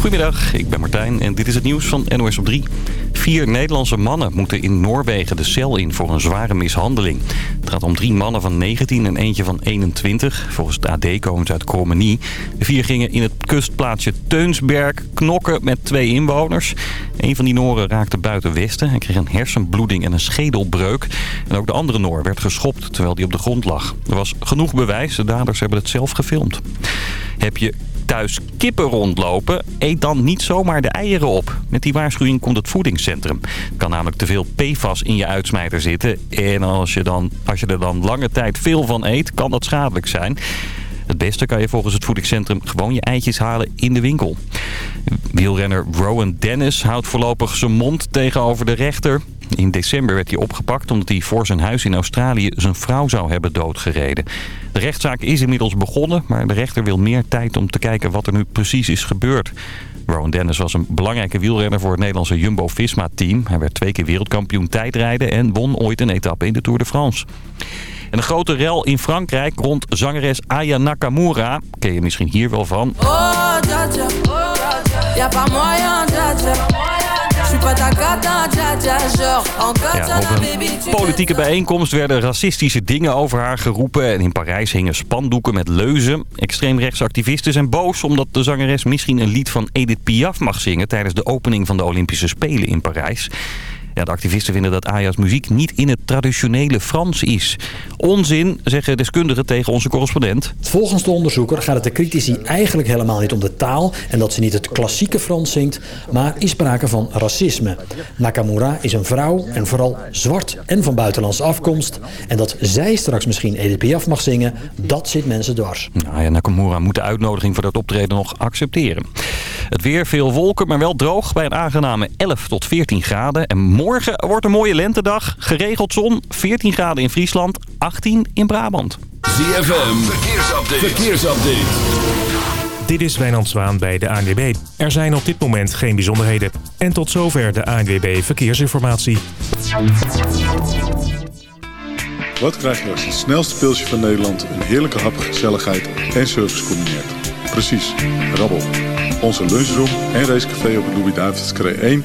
Goedemiddag, ik ben Martijn en dit is het nieuws van NOS op 3. Vier Nederlandse mannen moeten in Noorwegen de cel in voor een zware mishandeling. Het gaat om drie mannen van 19 en eentje van 21. Volgens het AD komen ze uit Krommenie. De vier gingen in het kustplaatsje Teunsberg knokken met twee inwoners. Een van die Noren raakte buiten Westen. Hij kreeg een hersenbloeding en een schedelbreuk. En ook de andere Noor werd geschopt terwijl hij op de grond lag. Er was genoeg bewijs. De daders hebben het zelf gefilmd. Heb je thuis kippen rondlopen, eet dan niet zomaar de eieren op. Met die waarschuwing komt het voedingscentrum. Er kan namelijk te veel PFAS in je uitsmijter zitten. En als je, dan, als je er dan lange tijd veel van eet, kan dat schadelijk zijn. Het beste kan je volgens het voedingscentrum gewoon je eitjes halen in de winkel. Wielrenner Rowan Dennis houdt voorlopig zijn mond tegenover de rechter. In december werd hij opgepakt omdat hij voor zijn huis in Australië zijn vrouw zou hebben doodgereden. De rechtszaak is inmiddels begonnen, maar de rechter wil meer tijd om te kijken wat er nu precies is gebeurd. Rowan Dennis was een belangrijke wielrenner voor het Nederlandse Jumbo-Visma-team. Hij werd twee keer wereldkampioen tijdrijden en won ooit een etappe in de Tour de France. En een grote rel in Frankrijk rond zangeres Aya Nakamura. Ken je misschien hier wel van. Oh, ja, op een politieke bijeenkomst werden racistische dingen over haar geroepen. En in Parijs hingen spandoeken met leuzen. Extreemrechtsactivisten zijn boos omdat de zangeres misschien een lied van Edith Piaf mag zingen... tijdens de opening van de Olympische Spelen in Parijs. Ja, de activisten vinden dat Aya's muziek niet in het traditionele Frans is. Onzin, zeggen deskundigen tegen onze correspondent. Volgens de onderzoeker gaat het de critici eigenlijk helemaal niet om de taal... en dat ze niet het klassieke Frans zingt, maar is sprake van racisme. Nakamura is een vrouw en vooral zwart en van buitenlandse afkomst. En dat zij straks misschien Edith Piaf mag zingen, dat zit mensen dwars. Nou ja, Nakamura moet de uitnodiging voor dat optreden nog accepteren. Het weer, veel wolken, maar wel droog bij een aangename 11 tot 14 graden. En morgen wordt een mooie lentedag. Geregeld zon, 14 graden in Friesland, 18 in Brabant. ZFM, verkeersupdate. verkeersupdate. Dit is Wijnand Zwaan bij de ANWB. Er zijn op dit moment geen bijzonderheden. En tot zover de ANWB Verkeersinformatie. Wat krijg je als het snelste pilsje van Nederland... een heerlijke hap, gezelligheid en service combineert? Precies, rabbel. Onze lunchroom en racecafé op de Louis-David's 1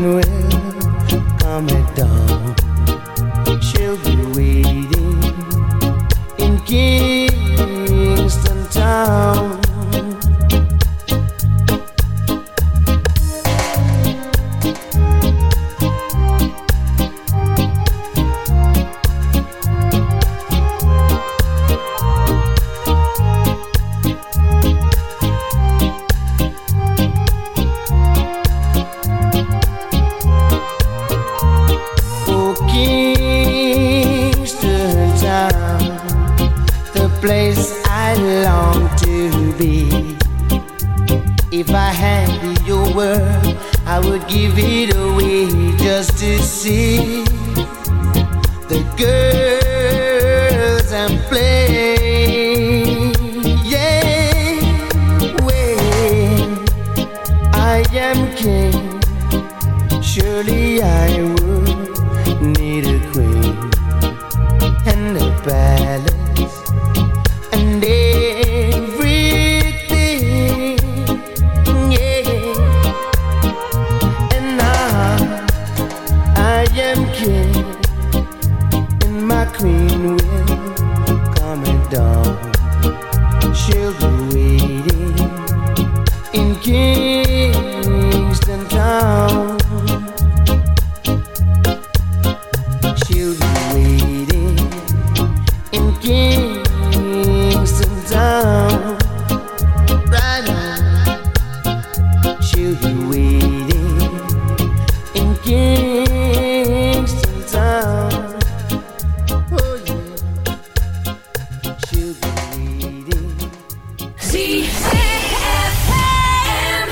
will calm it down.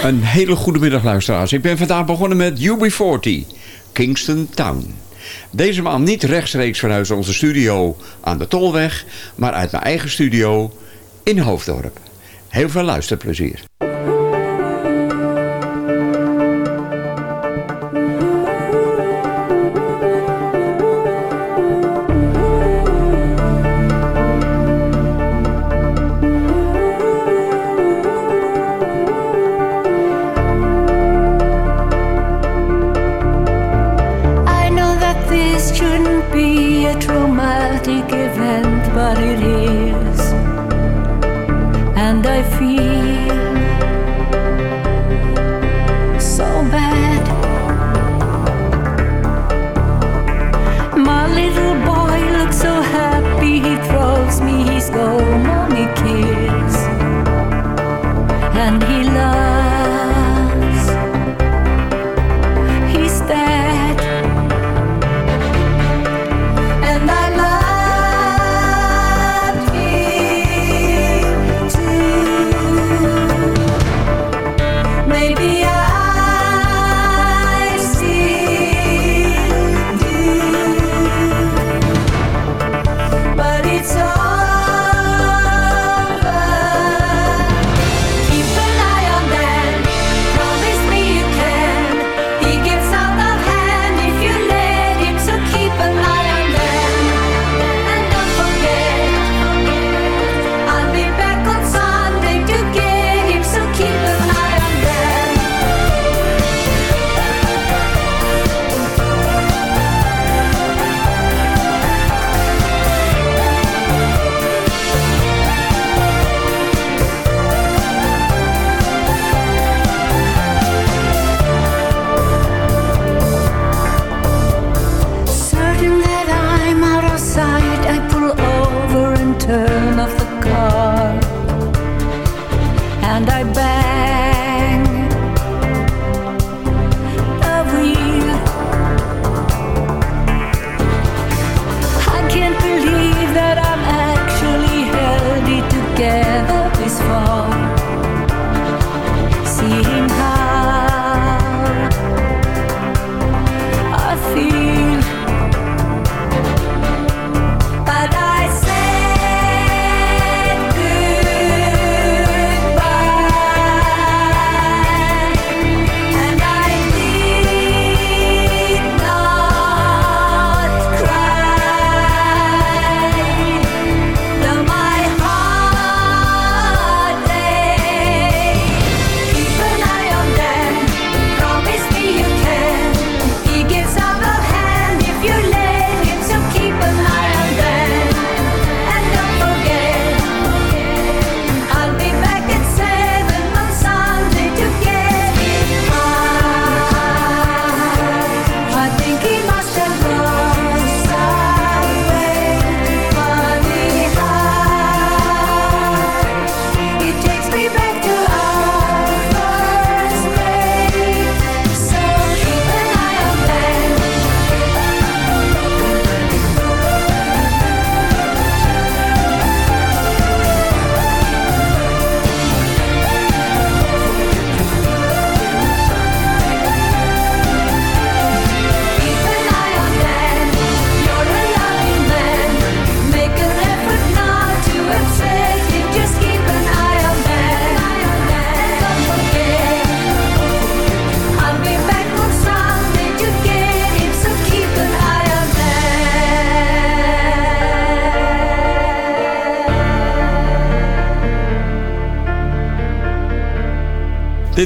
Een hele goede middag luisteraars. Ik ben vandaag begonnen met UB40, Kingston Town. Deze maand niet rechtstreeks vanuit onze studio aan de Tolweg... maar uit mijn eigen studio in Hoofddorp. Heel veel luisterplezier.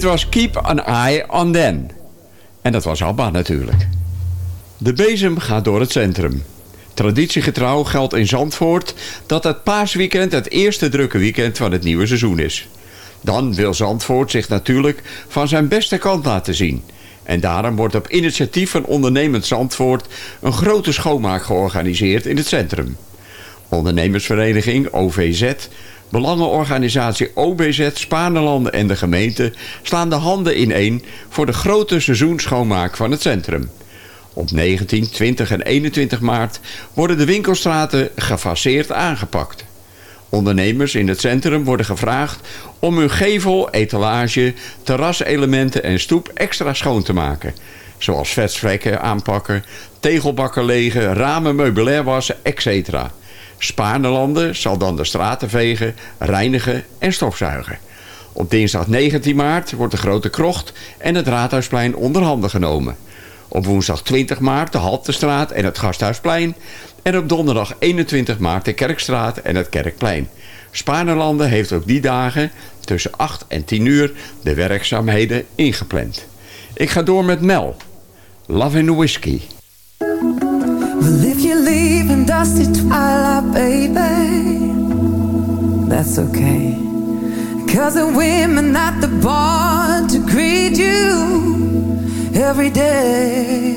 Dit was Keep an Eye on Them. En dat was Abba natuurlijk. De bezem gaat door het centrum. Traditiegetrouw geldt in Zandvoort dat het paasweekend het eerste drukke weekend van het nieuwe seizoen is. Dan wil Zandvoort zich natuurlijk van zijn beste kant laten zien. En daarom wordt op initiatief van ondernemend Zandvoort een grote schoonmaak georganiseerd in het centrum. Ondernemersvereniging OVZ, Belangenorganisatie OBZ, Spaanlanden en de gemeente slaan de handen ineen voor de grote seizoenschoonmaak van het centrum. Op 19, 20 en 21 maart worden de winkelstraten gefaseerd aangepakt. Ondernemers in het centrum worden gevraagd om hun gevel, etalage, terraselementen en stoep extra schoon te maken. Zoals vetvlekken aanpakken, tegelbakken legen, ramen meubilair wassen, etc. Spaarnelanden zal dan de straten vegen, reinigen en stofzuigen. Op dinsdag 19 maart wordt de Grote Krocht en het Raadhuisplein onder handen genomen. Op woensdag 20 maart de Haltestraat en het Gasthuisplein. En op donderdag 21 maart de Kerkstraat en het Kerkplein. Spaarnelanden heeft ook die dagen tussen 8 en 10 uur de werkzaamheden ingepland. Ik ga door met Mel. Love in Whiskey. Well, if you leave in dusty twilight, baby, that's okay. Cause the women at the bar to greet you every day.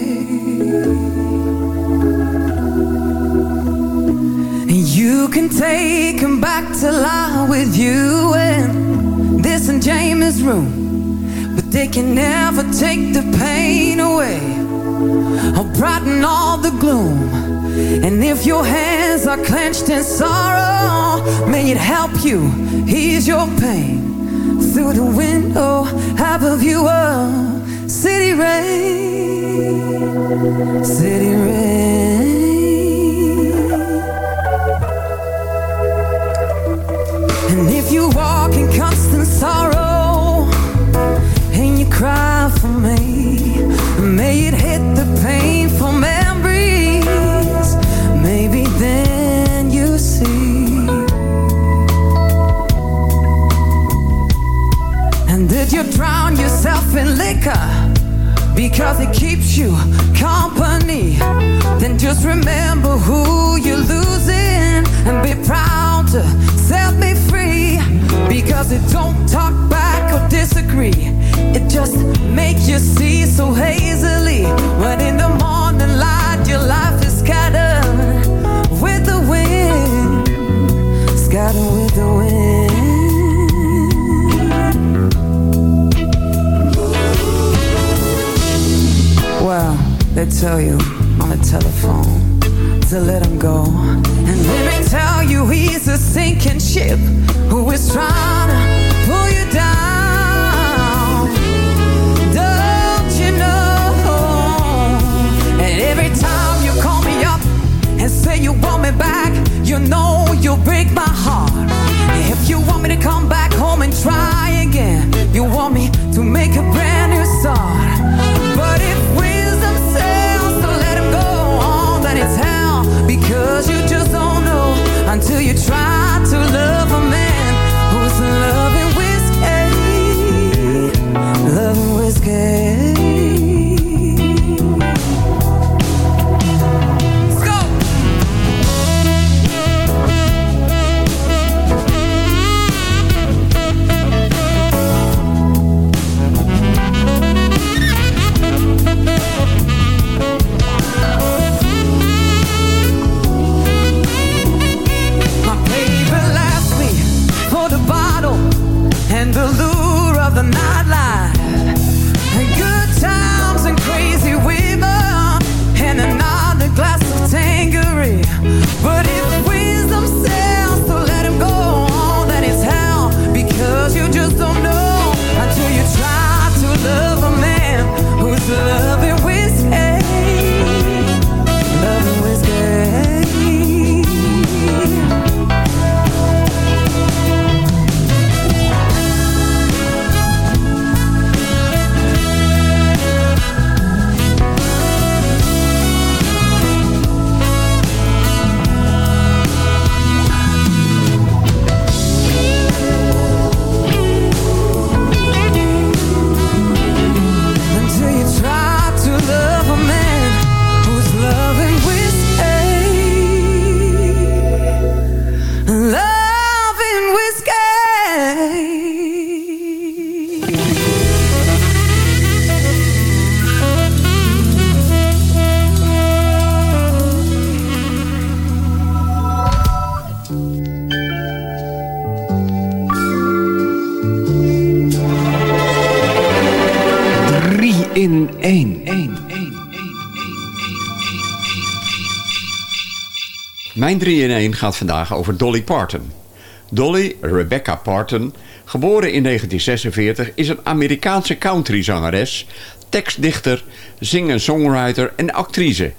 And you can take them back to lie with you in this and James' room. But they can never take the pain away or brighten all the gloom. And if your hands are clenched in sorrow, may it help you ease your pain. Through the window, you a city rain, city rain. And if you walk in constant sorrow in liquor? Because it keeps you company. Then just remember who you're losing and be proud to set me free. Because it don't talk back or disagree. It just makes you see so hazily. When in the morning light your life is scattered with the wind. Scattered with the wind. They tell you on the telephone to let him go. And let me tell you, he's a sinking ship who is trying Mijn 3 in 1 gaat vandaag over Dolly Parton. Dolly Rebecca Parton, geboren in 1946, is een Amerikaanse countryzangeres, tekstdichter, zing-en-songwriter en actrice.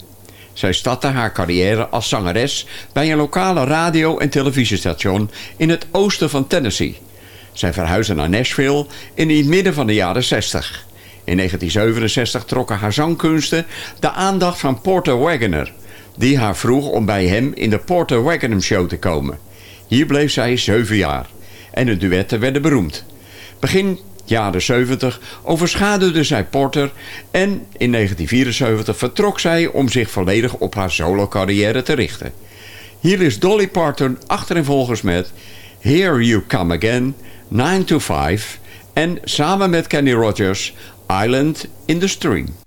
Zij startte haar carrière als zangeres bij een lokale radio- en televisiestation in het oosten van Tennessee. Zij verhuisde naar Nashville in het midden van de jaren 60. In 1967 trokken haar zangkunsten de aandacht van Porter Wagoner, die haar vroeg om bij hem in de Porter Wagoner Show te komen. Hier bleef zij zeven jaar en de duetten werden beroemd. Begin jaren 70 overschaduwde zij Porter en in 1974 vertrok zij om zich volledig op haar solo-carrière te richten. Hier is Dolly Parton achtereenvolgens met Here You Come Again, 9 to 5 en samen met Kenny Rogers Island in the Stream.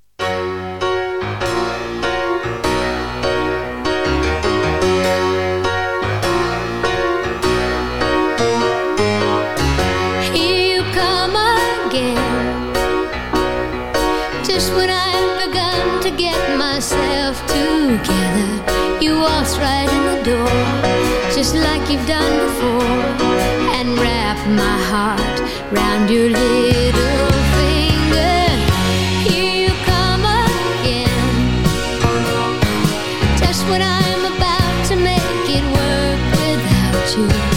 Done before, and wrap my heart round your little finger. Here you come again. Just when I'm about to make it work without you,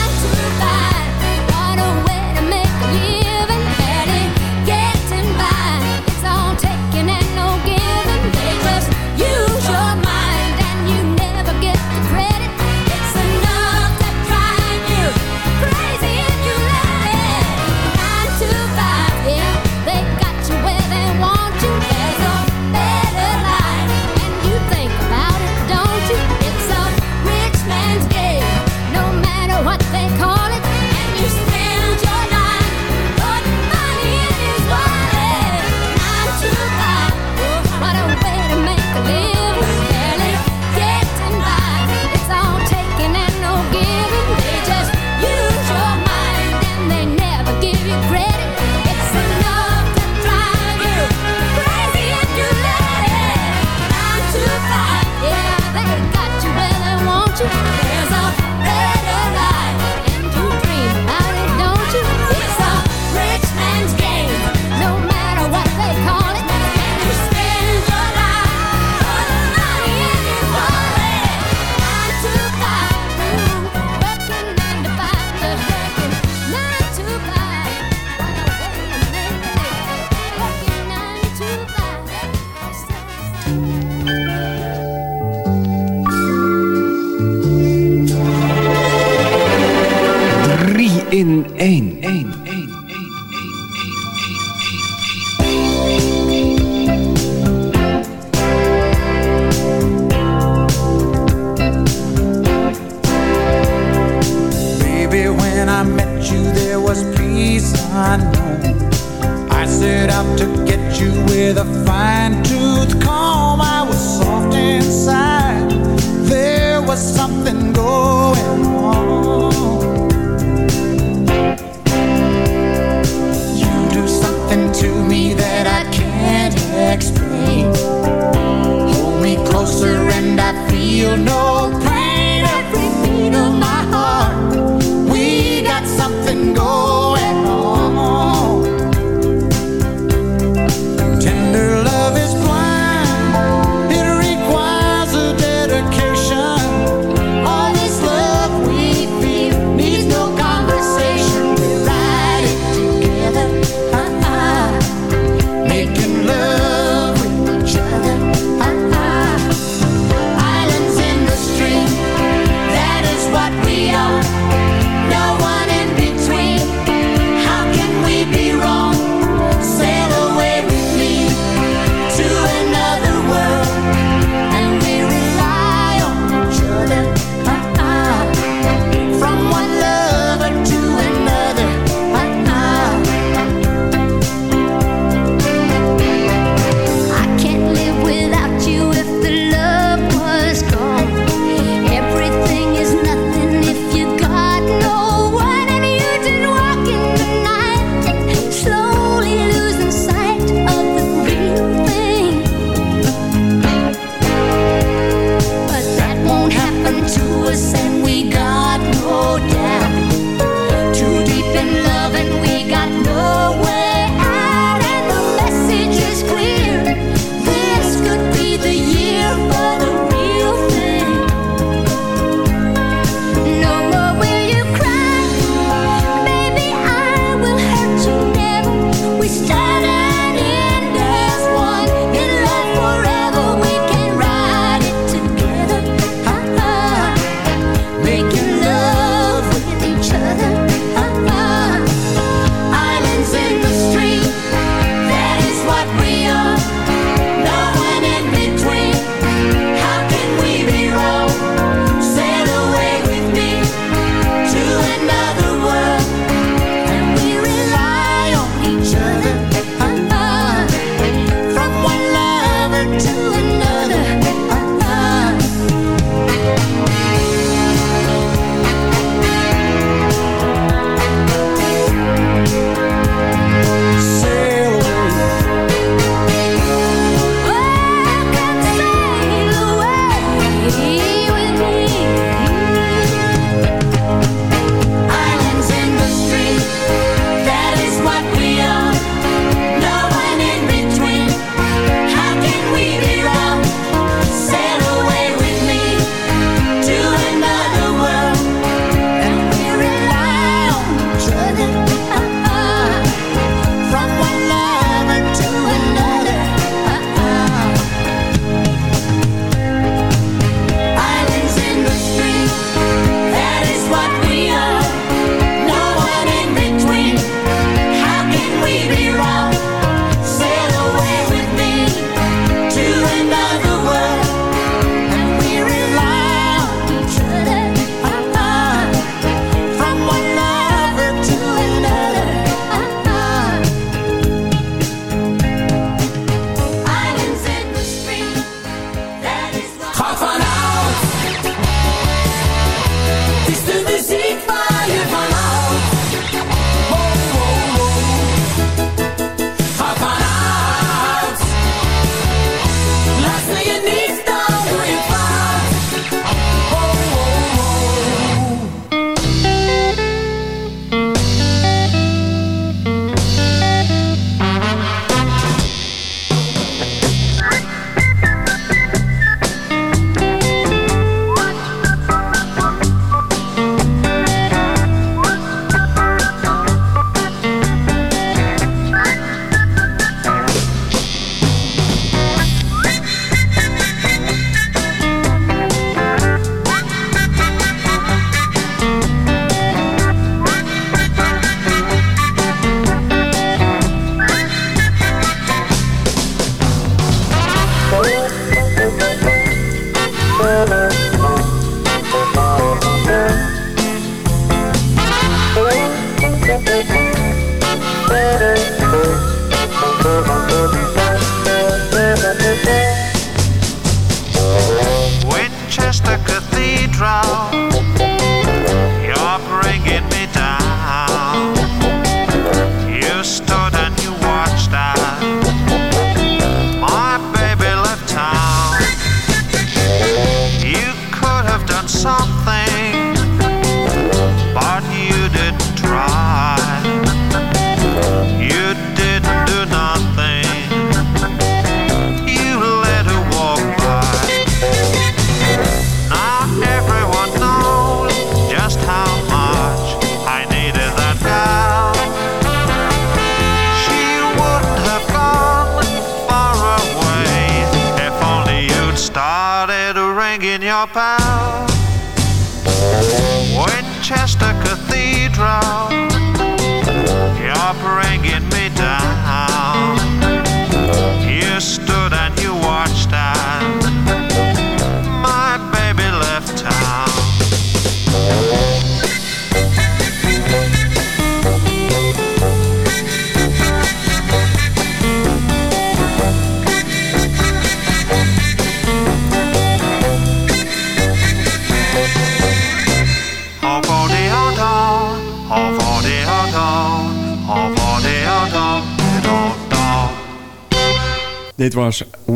in één.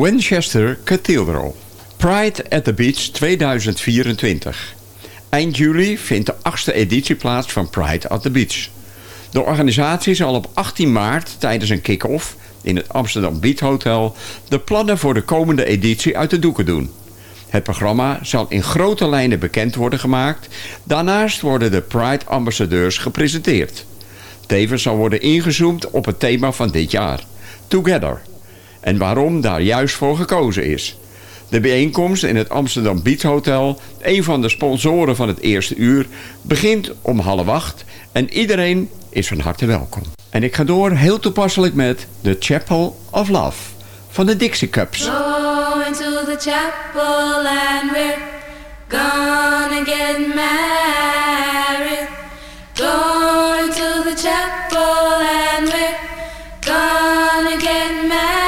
Winchester Cathedral. Pride at the Beach 2024. Eind juli vindt de achtste editie plaats van Pride at the Beach. De organisatie zal op 18 maart tijdens een kick-off in het Amsterdam Beach Hotel... de plannen voor de komende editie uit de doeken doen. Het programma zal in grote lijnen bekend worden gemaakt. Daarnaast worden de Pride-ambassadeurs gepresenteerd. Tevens zal worden ingezoomd op het thema van dit jaar. Together. En waarom daar juist voor gekozen is. De bijeenkomst in het Amsterdam Beach Hotel, een van de sponsoren van het eerste uur, begint om half acht en iedereen is van harte welkom. En ik ga door heel toepasselijk met The Chapel of Love van de Dixie Cups. Going to the chapel and we're gonna get married. Going to the chapel and we're gonna get married.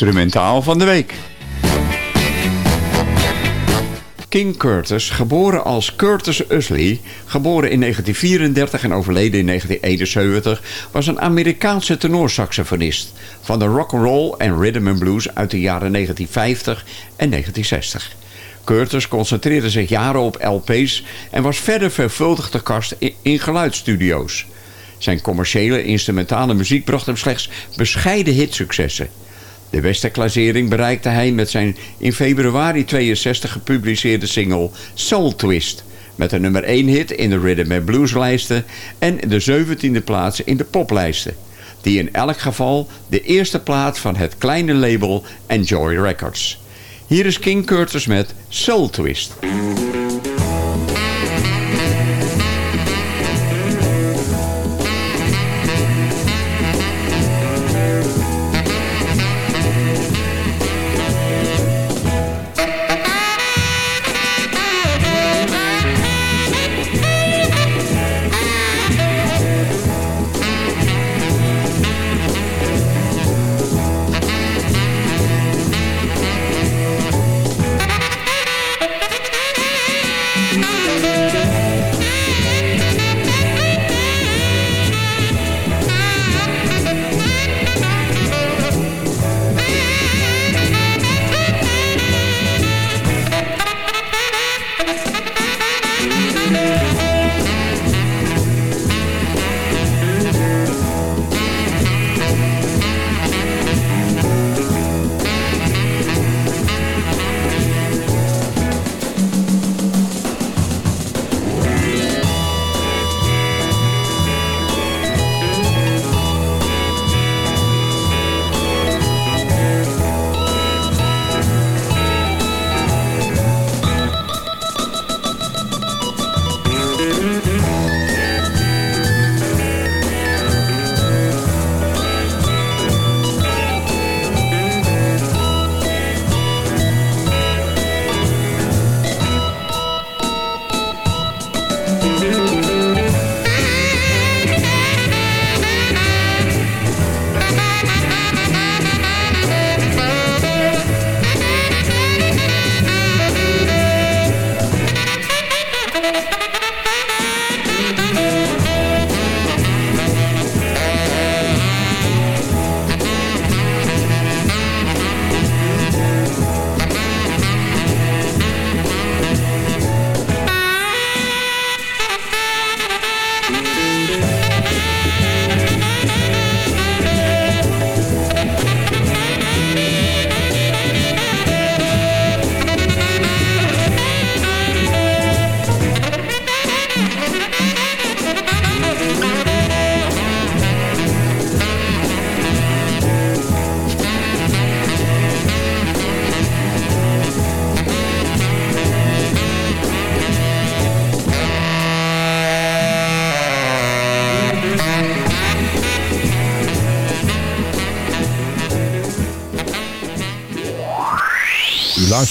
Instrumentaal van de week. King Curtis, geboren als Curtis Usley, geboren in 1934 en overleden in 1971, was een Amerikaanse tenorsaxofonist van de rock roll en rhythm and blues uit de jaren 1950 en 1960. Curtis concentreerde zich jaren op LP's en was verder veelvuldig te gast in, in geluidsstudio's. Zijn commerciële instrumentale muziek bracht hem slechts bescheiden hitsuccessen. De beste klassering bereikte hij met zijn in februari 62 gepubliceerde single Soul Twist... met een nummer 1 hit in de Rhythm and Blues lijsten en de 17e plaats in de poplijsten... die in elk geval de eerste plaats van het kleine label Enjoy Records. Hier is King Curtis met Soul Twist.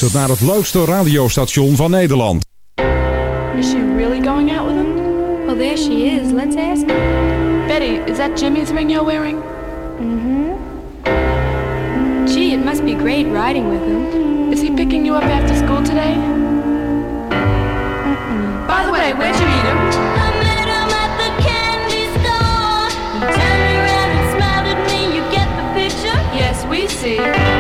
geluisterd naar het leukste radiostation van Nederland. Is she really going out with him? Well, there she is. Let's ask her. Betty, is that Jimmy's ring you're wearing? Mm-hmm. Gee, it must be great riding with him. Is he picking you up after school today? Mm -mm. By the way, where'd you meet him? see.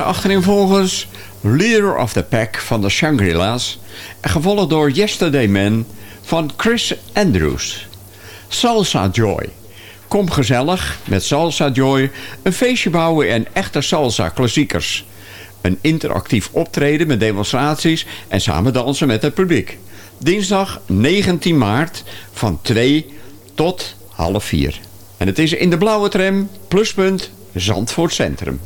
Achterin volgens Leader of the Pack van de Shangri-La's... gevolgd door Yesterday Man van Chris Andrews. Salsa Joy. Kom gezellig met Salsa Joy een feestje bouwen en echte salsa-klassiekers. Een interactief optreden met demonstraties en samen dansen met het publiek. Dinsdag 19 maart van 2 tot half 4. En het is in de blauwe tram, pluspunt Zandvoort Centrum.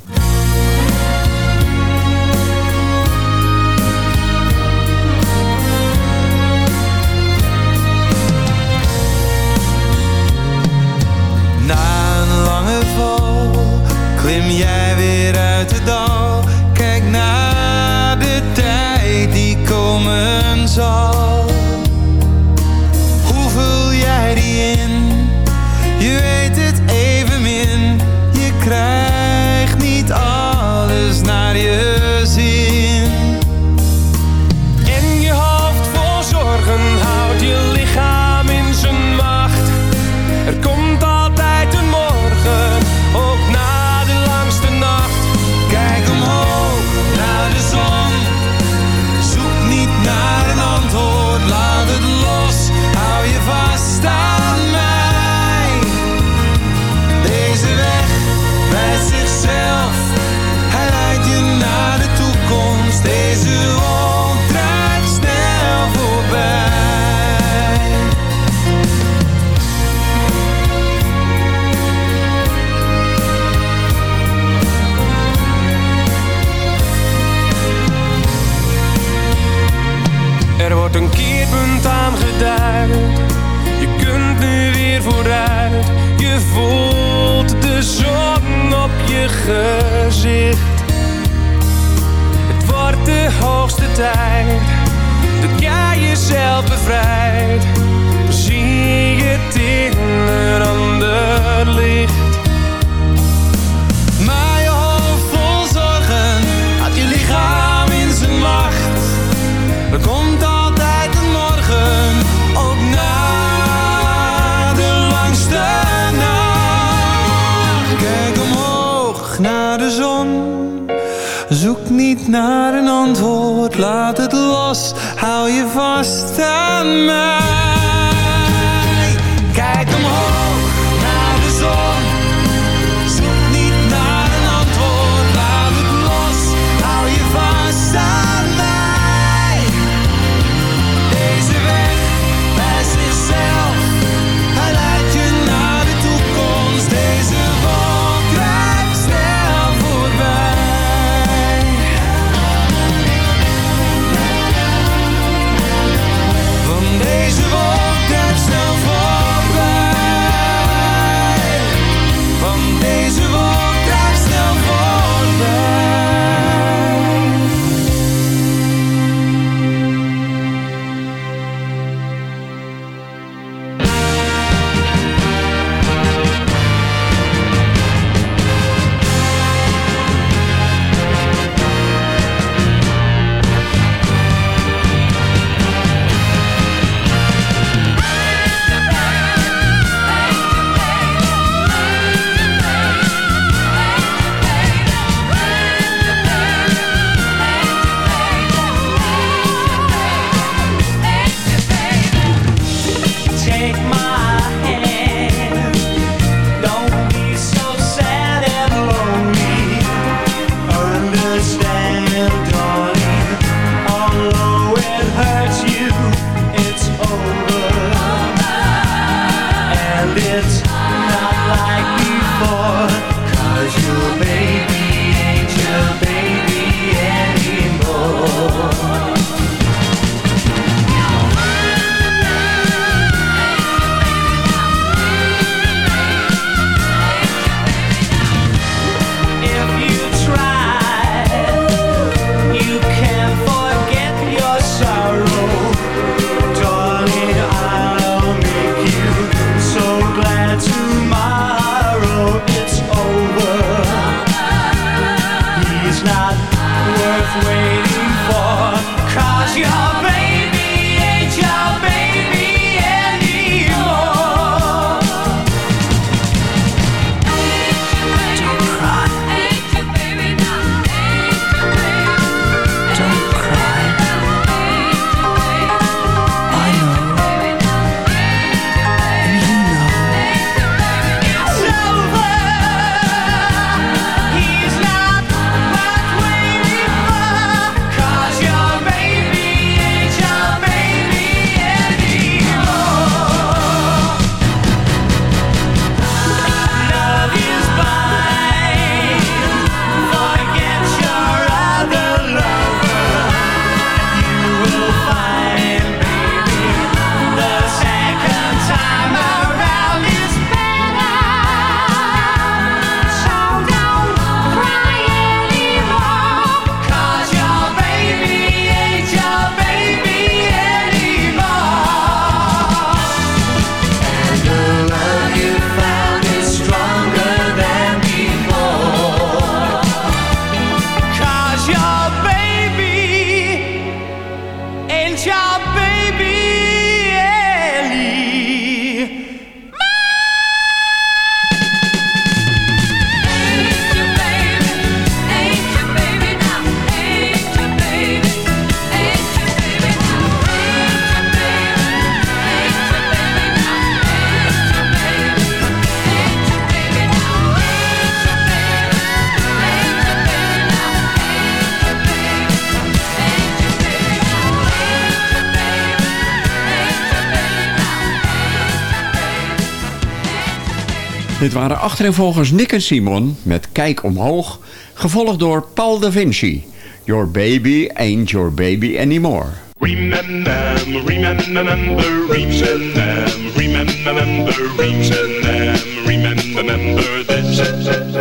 Waren achtereenvolgens Nick en Simon met Kijk Omhoog, gevolgd door Paul da Vinci. Your baby ain't your baby anymore. Remember, remember, remember.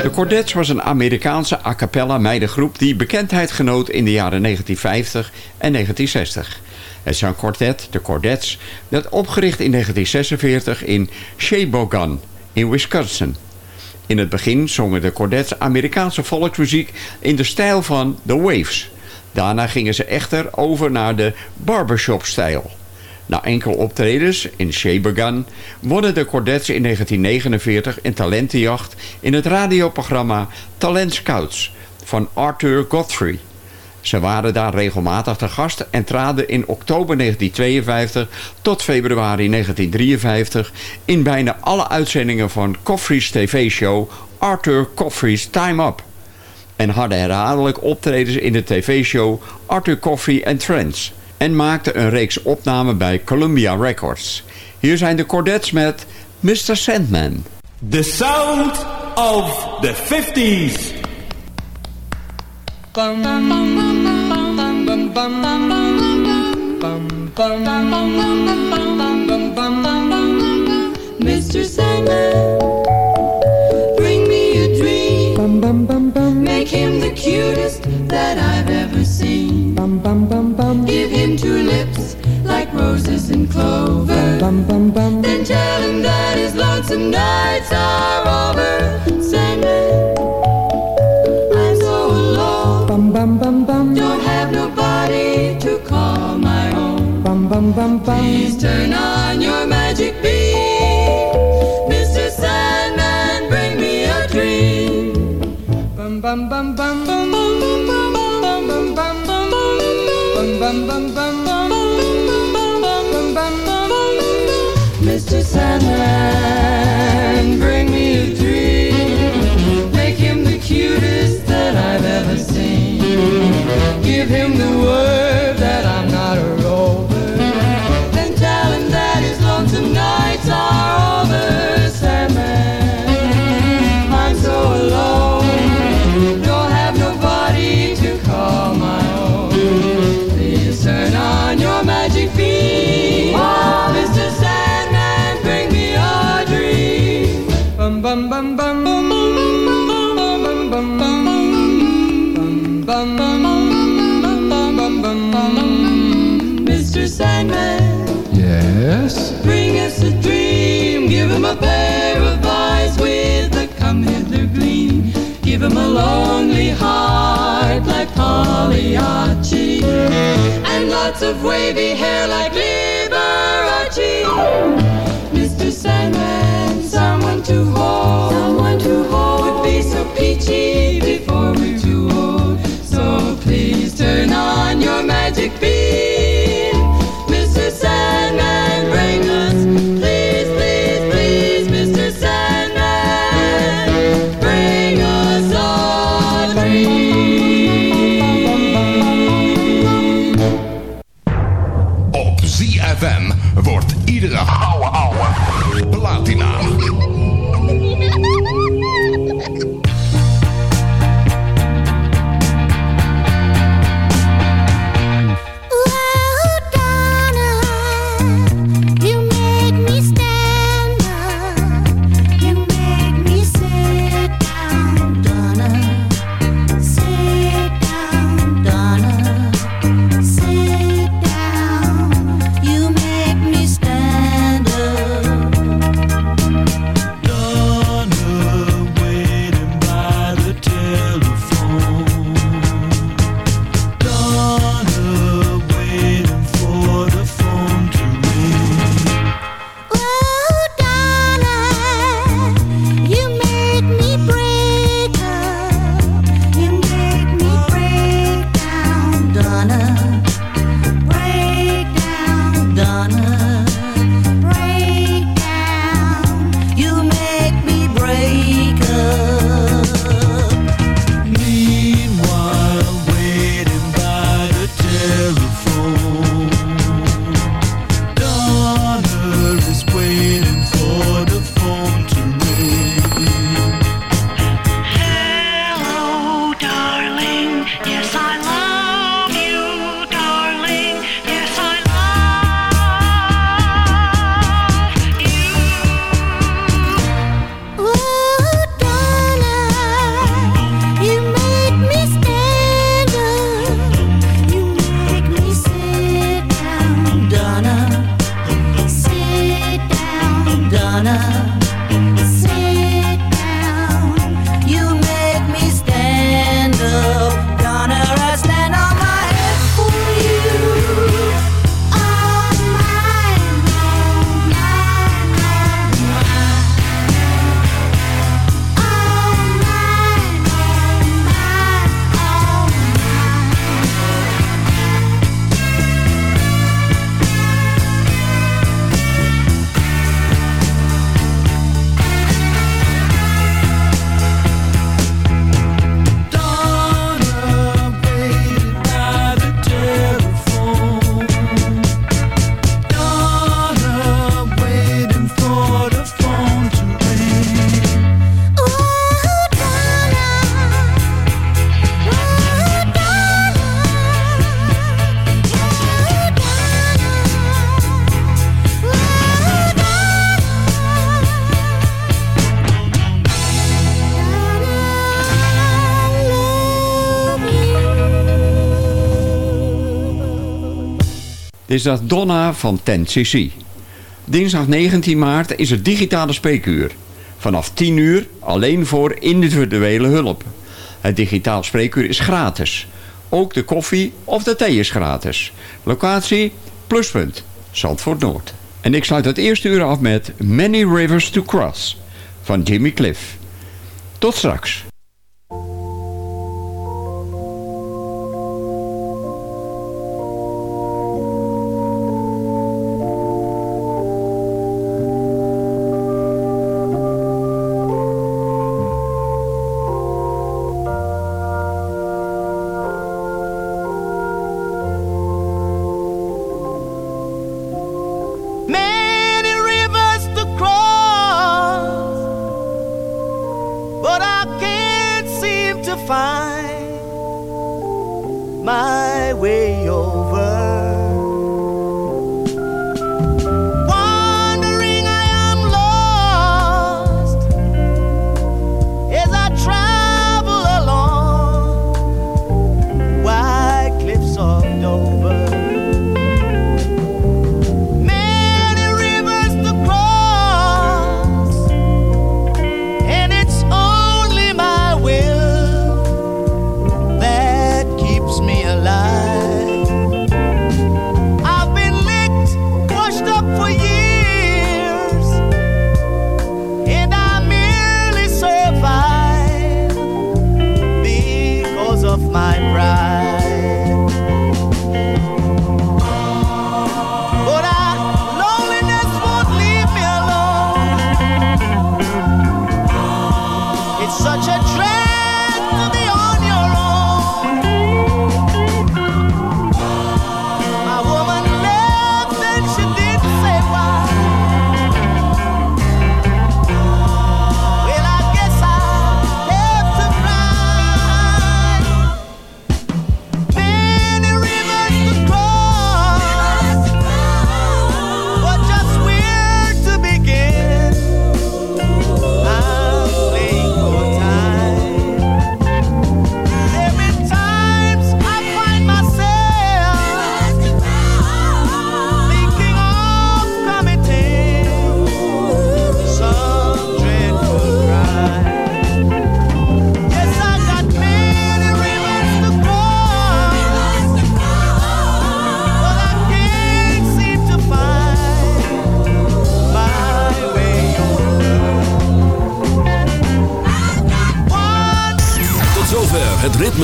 De Cordettes was een Amerikaanse a cappella meidengroep die bekendheid genoot in de jaren 1950 en 1960. Het zangkwartet, de Cordettes, werd opgericht in 1946 in Sheboygan in Wisconsin. In het begin zongen de Cordettes Amerikaanse volksmuziek in de stijl van The Waves. Daarna gingen ze echter over naar de barbershop-stijl. Na enkele optredens in Sheboygan wonnen de Cordettes in 1949 een talentenjacht in het radioprogramma Talent Scouts van Arthur Godfrey. Ze waren daar regelmatig te gast en traden in oktober 1952 tot februari 1953 in bijna alle uitzendingen van Coffrey's tv-show Arthur Coffrey's Time Up. En hadden herhaaldelijk optredens in de tv-show Arthur Coffrey and Friends. En maakten een reeks opnamen bij Columbia Records. Hier zijn de Cordettes met Mr. Sandman. The sound of the 50s. Mr. Sandman, bring me a dream. Make him the cutest that I've ever seen. Give him two lips like roses and clover. Then tell him that his lonesome nights are over. Sandman, Please turn on your magic beam. Mr. Sandman, bring me a dream. Bum bum bum bum bum bum bum bum bum bum bum bum bum bum bum bum Mr. Sandman, bring me a dream. Of wavy hair like Liberace. Is dat Donna van 10cc. Dinsdag 19 maart is het digitale spreekuur. Vanaf 10 uur alleen voor individuele hulp. Het digitaal spreekuur is gratis. Ook de koffie of de thee is gratis. Locatie Pluspunt, Zandvoort Noord. En ik sluit het eerste uur af met Many Rivers to Cross van Jimmy Cliff. Tot straks.